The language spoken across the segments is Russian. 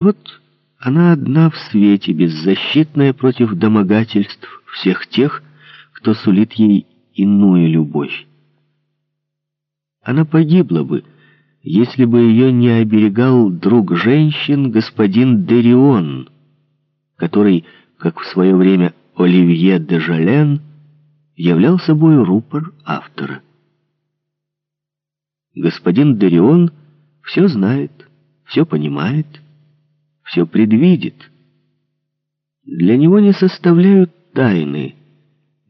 Вот она одна в свете, беззащитная против домогательств всех тех, кто сулит ей иную любовь. Она погибла бы, если бы ее не оберегал друг женщин господин Дерион, который, как в свое время Оливье де Жален, являл собой рупор автора. Господин Дерион все знает, все понимает, все предвидит. Для него не составляют тайны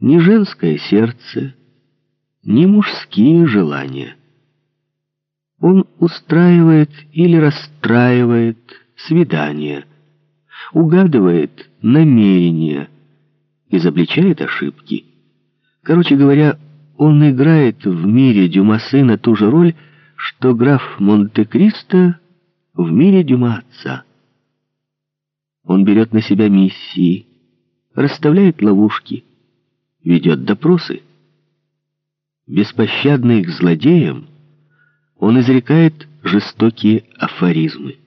ни женское сердце, ни мужские желания. Он устраивает или расстраивает свидания, угадывает намерения, изобличает ошибки. Короче говоря, он играет в мире Дюма сына ту же роль, что граф Монте-Кристо в мире Дюма отца. Он берет на себя миссии, расставляет ловушки, ведет допросы. Беспощадный к злодеям, он изрекает жестокие афоризмы.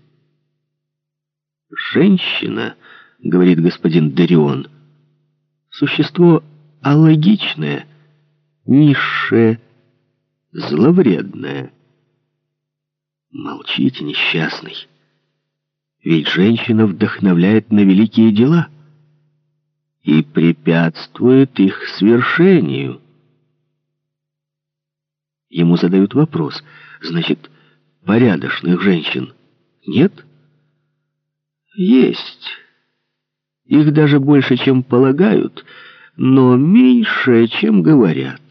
«Женщина, — говорит господин Дарион, — существо алогичное, низшее, зловредное. Молчите, несчастный. Ведь женщина вдохновляет на великие дела и препятствует их свершению. Ему задают вопрос, значит, порядочных женщин нет? Есть. Их даже больше, чем полагают, но меньше, чем говорят.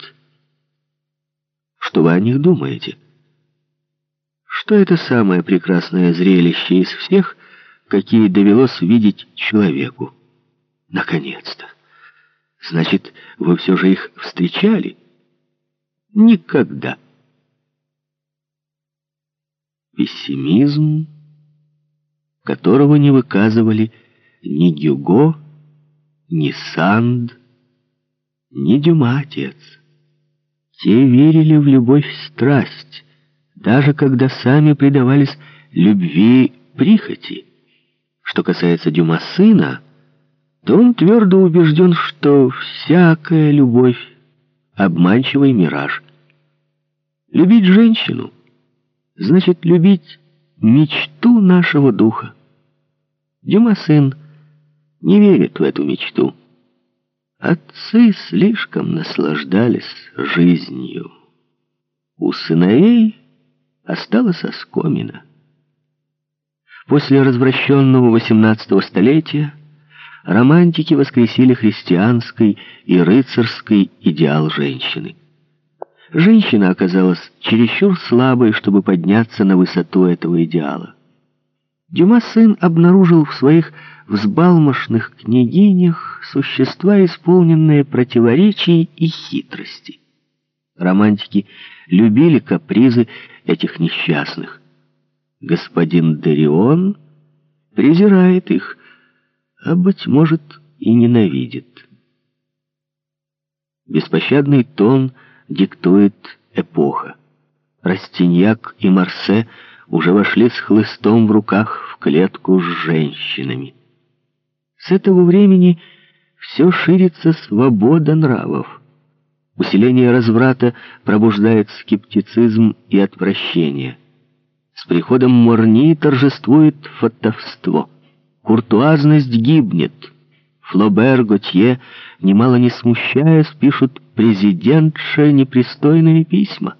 Что вы о них думаете? Что это самое прекрасное зрелище из всех, какие довелось видеть человеку? Наконец-то! Значит, вы все же их встречали? Никогда. Пессимизм, которого не выказывали ни Гюго, ни Санд, ни Дюма отец. Те верили в любовь страсть, даже когда сами предавались любви прихоти. Что касается Дюма сына, то он твердо убежден, что всякая любовь — обманчивый мираж. Любить женщину значит любить мечту нашего духа. Дюма сын не верит в эту мечту. Отцы слишком наслаждались жизнью. У сыновей осталась оскомина. После развращенного XVIII столетия романтики воскресили христианский и рыцарский идеал женщины. Женщина оказалась чересчур слабой, чтобы подняться на высоту этого идеала. Дюма сын обнаружил в своих взбалмошных княгинях существа, исполненные противоречий и хитрости. Романтики любили капризы этих несчастных. Господин Дарион презирает их, а, быть может, и ненавидит. Беспощадный тон диктует эпоха. Растиньяк и Марсе — уже вошли с хлыстом в руках в клетку с женщинами. С этого времени все ширится свобода нравов. Усиление разврата пробуждает скептицизм и отвращение. С приходом Морни торжествует фотовство. Куртуазность гибнет. Флобер, Готье, немало не смущаясь, пишут президентше непристойные письма.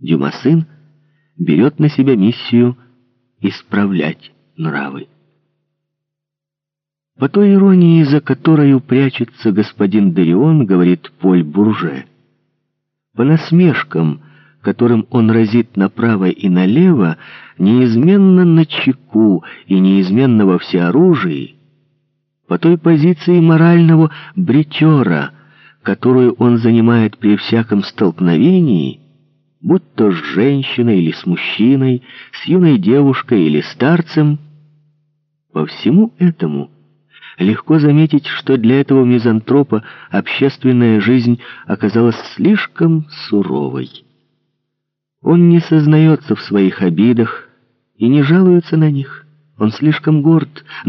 Дюма сын берет на себя миссию исправлять нравы. По той иронии, за которой прячется господин Дарион, говорит Поль Бурже, по насмешкам, которым он разит направо и налево, неизменно на чеку и неизменно во всеоружии, по той позиции морального бритера, которую он занимает при всяком столкновении, будь то с женщиной или с мужчиной, с юной девушкой или старцем. По всему этому легко заметить, что для этого мизантропа общественная жизнь оказалась слишком суровой. Он не сознается в своих обидах и не жалуется на них. Он слишком горд,